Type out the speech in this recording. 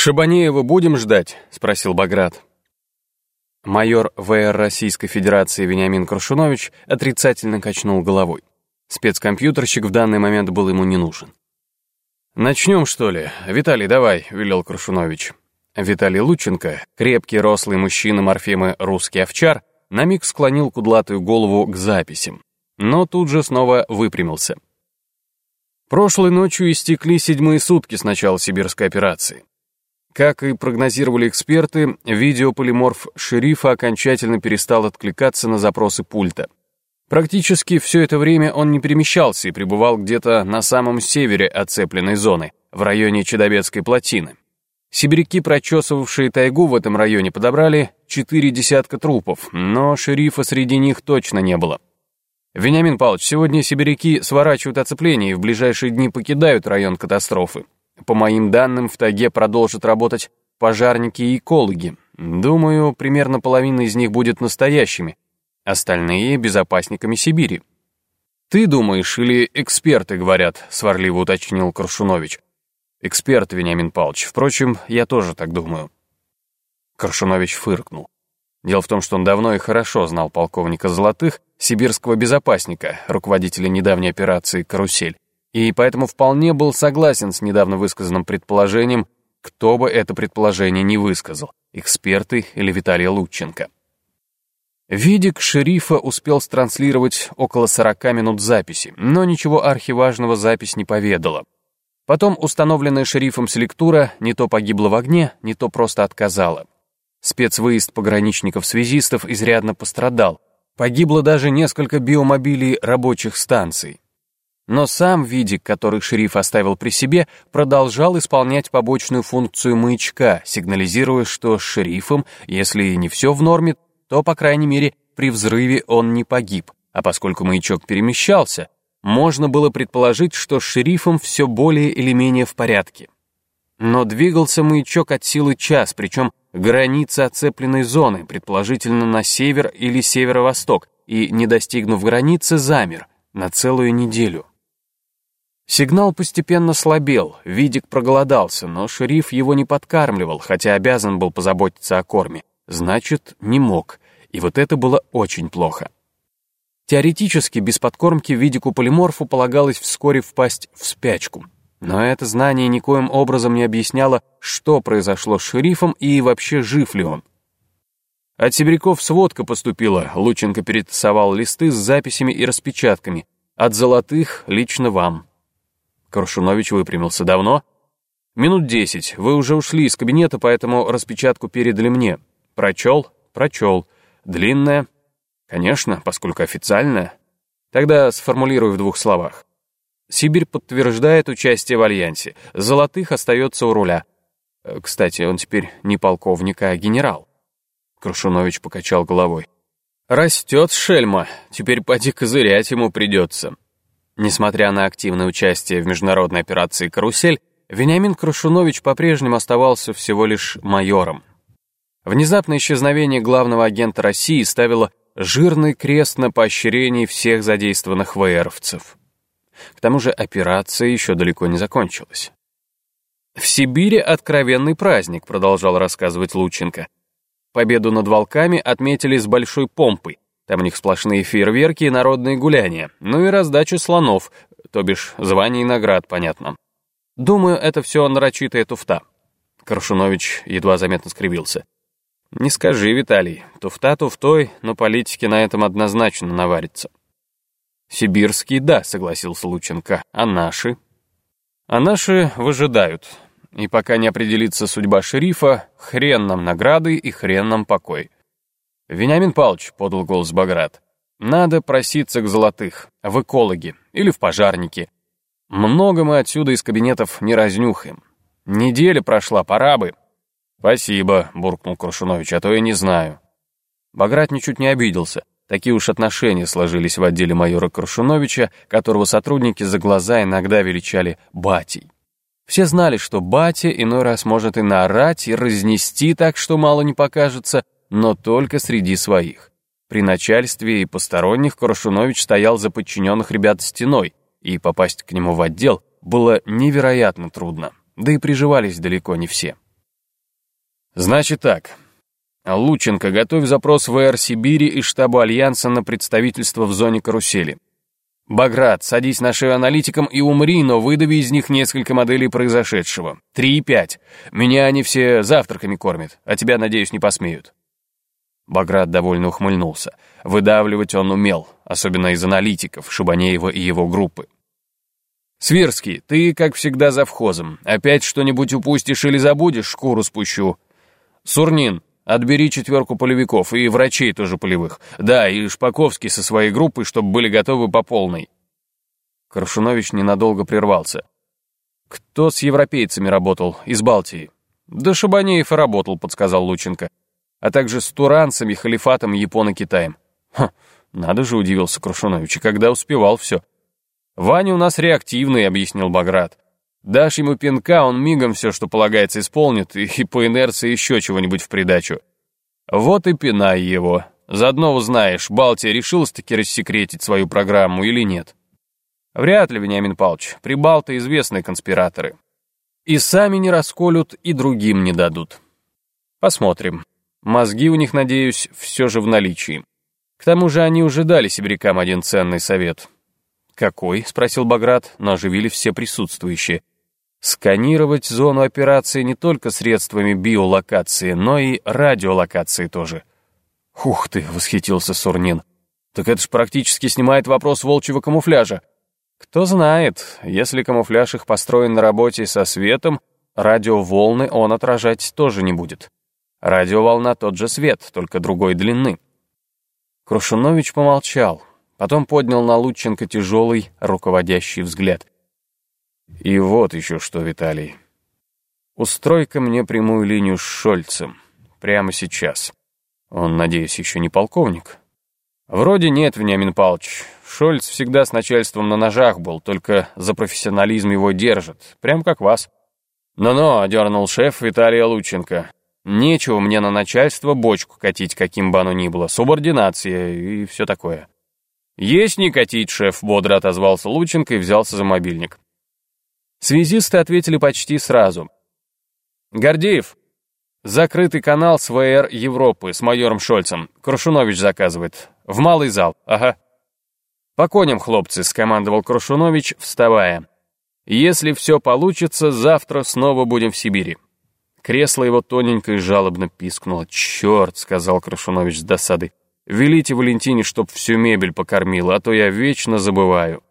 «Шабанеева будем ждать?» — спросил Баграт. Майор ВР Российской Федерации Вениамин Крушунович отрицательно качнул головой. Спецкомпьютерщик в данный момент был ему не нужен. «Начнем, что ли? Виталий, давай», — велел Крушунович. Виталий Лученко, крепкий рослый мужчина морфемы «Русский овчар», на миг склонил кудлатую голову к записям, но тут же снова выпрямился. Прошлой ночью истекли седьмые сутки с начала сибирской операции. Как и прогнозировали эксперты, видеополиморф шерифа окончательно перестал откликаться на запросы пульта. Практически все это время он не перемещался и пребывал где-то на самом севере оцепленной зоны, в районе Чедобецкой плотины. Сибиряки, прочесывавшие тайгу в этом районе, подобрали четыре десятка трупов, но шерифа среди них точно не было. «Вениамин Павлович, сегодня сибиряки сворачивают оцепление и в ближайшие дни покидают район катастрофы. По моим данным, в тайге продолжат работать пожарники и экологи. Думаю, примерно половина из них будет настоящими, остальные — безопасниками Сибири. «Ты думаешь, или эксперты говорят?» — сварливо уточнил Крушунович. «Эксперт, Вениамин Павлович. Впрочем, я тоже так думаю». Крушунович фыркнул. Дело в том, что он давно и хорошо знал полковника Золотых, сибирского безопасника, руководителя недавней операции «Карусель» и поэтому вполне был согласен с недавно высказанным предположением, кто бы это предположение не высказал, эксперты или Виталий Лученко. Видик шерифа успел странслировать около 40 минут записи, но ничего архиважного запись не поведала. Потом установленная шерифом селектура не то погибла в огне, не то просто отказала. Спецвыезд пограничников-связистов изрядно пострадал. Погибло даже несколько биомобилей рабочих станций. Но сам видик, который шериф оставил при себе, продолжал исполнять побочную функцию маячка, сигнализируя, что с шерифом, если и не все в норме, то, по крайней мере, при взрыве он не погиб. А поскольку маячок перемещался, можно было предположить, что с шерифом все более или менее в порядке. Но двигался маячок от силы час, причем граница оцепленной зоны, предположительно на север или северо-восток, и, не достигнув границы, замер на целую неделю. Сигнал постепенно слабел, Видик проголодался, но шериф его не подкармливал, хотя обязан был позаботиться о корме. Значит, не мог, и вот это было очень плохо. Теоретически, без подкормки Видику полиморфу полагалось вскоре впасть в спячку. Но это знание никоим образом не объясняло, что произошло с шерифом и вообще жив ли он. От сибиряков сводка поступила, Лученко перетасовал листы с записями и распечатками. От золотых лично вам. Коршунович выпрямился. «Давно?» «Минут десять. Вы уже ушли из кабинета, поэтому распечатку передали мне. Прочел?» «Прочел. Длинная?» «Конечно, поскольку официальная. Тогда сформулирую в двух словах. Сибирь подтверждает участие в Альянсе. Золотых остается у руля. Э, кстати, он теперь не полковник, а генерал». Крушунович покачал головой. «Растет шельма. Теперь поди козырять ему придется». Несмотря на активное участие в международной операции «Карусель», Вениамин Крушунович по-прежнему оставался всего лишь майором. Внезапное исчезновение главного агента России ставило жирный крест на поощрении всех задействованных ВРовцев. К тому же операция еще далеко не закончилась. «В Сибири откровенный праздник», — продолжал рассказывать Лученко. Победу над волками отметили с большой помпой, там у них сплошные фейерверки и народные гуляния, ну и раздача слонов, то бишь званий и наград, понятно. Думаю, это все нарочитая туфта. Крашунович едва заметно скривился. Не скажи, Виталий, туфта туфтой, но политики на этом однозначно наварятся. Сибирские, да, согласился Лученко, а наши? А наши выжидают. И пока не определится судьба шерифа, хрен нам награды и хрен нам покой. «Вениамин Павлович», — подал голос Баграт, — «надо проситься к золотых, в экологи или в пожарники. Много мы отсюда из кабинетов не разнюхаем. Неделя прошла, пора бы». «Спасибо», — буркнул Крушунович, — «а то я не знаю». Баграт ничуть не обиделся. Такие уж отношения сложились в отделе майора Крушуновича, которого сотрудники за глаза иногда величали «батей». Все знали, что батя иной раз может и наорать, и разнести так, что мало не покажется, но только среди своих. При начальстве и посторонних Крашунович стоял за подчиненных ребят стеной, и попасть к нему в отдел было невероятно трудно, да и приживались далеко не все. Значит так. Лученко, готовь запрос в ВР Сибири и штабу Альянса на представительство в зоне карусели. Баграт, садись на шею аналитикам и умри, но выдави из них несколько моделей произошедшего. Три и пять. Меня они все завтраками кормят, а тебя, надеюсь, не посмеют. Баграт довольно ухмыльнулся. Выдавливать он умел, особенно из аналитиков, Шабанеева и его группы. «Свирский, ты, как всегда, за вхозом. Опять что-нибудь упустишь или забудешь, шкуру спущу. Сурнин, отбери четверку полевиков и врачей тоже полевых. Да, и Шпаковский со своей группой, чтобы были готовы по полной». Крашунович ненадолго прервался. «Кто с европейцами работал? Из Балтии?» «Да Шабанеев и работал», — подсказал Лученко. «А также с туранцами, халифатом, Японо-Китаем». «Ха, надо же», — удивился Крушунович, — «когда успевал все». «Ваня у нас реактивный», — объяснил Баграт. «Дашь ему пинка, он мигом все, что полагается, исполнит, и, по инерции еще чего-нибудь в придачу. Вот и пинай его. Заодно узнаешь, Балтия решилась-таки рассекретить свою программу или нет». «Вряд ли, Вениамин Павлович, прибалты известные конспираторы. И сами не расколют, и другим не дадут. Посмотрим. Мозги у них, надеюсь, все же в наличии. К тому же они уже дали сибирякам один ценный совет». «Какой?» — спросил Баграт, но оживили все присутствующие. «Сканировать зону операции не только средствами биолокации, но и радиолокации тоже». «Ух ты!» — восхитился Сурнин. «Так это ж практически снимает вопрос волчьего камуфляжа». «Кто знает, если камуфляж их построен на работе со светом, радиоволны он отражать тоже не будет. Радиоволна тот же свет, только другой длины». Крушунович помолчал, Потом поднял на Лученко тяжелый, руководящий взгляд. «И вот еще что, Виталий. Устрой-ка мне прямую линию с Шольцем. Прямо сейчас. Он, надеюсь, еще не полковник?» «Вроде нет, Вениамин Павлович. Шольц всегда с начальством на ножах был, только за профессионализм его держит. Прям как вас». «Ну-ну», — одернул шеф Виталия Лученко. «Нечего мне на начальство бочку катить, каким бы оно ни было. Субординация и все такое». «Есть не катить, шеф», — бодро отозвался Лученко и взялся за мобильник. Связисты ответили почти сразу. «Гордеев, закрытый канал с ВР Европы с майором Шольцем. Крушунович заказывает. В малый зал, ага». «По коням, хлопцы», — скомандовал Крушунович, вставая. «Если все получится, завтра снова будем в Сибири». Кресло его тоненько и жалобно пискнуло. «Черт», — сказал Крушунович с досадой. Велите Валентине, чтоб всю мебель покормила, а то я вечно забываю.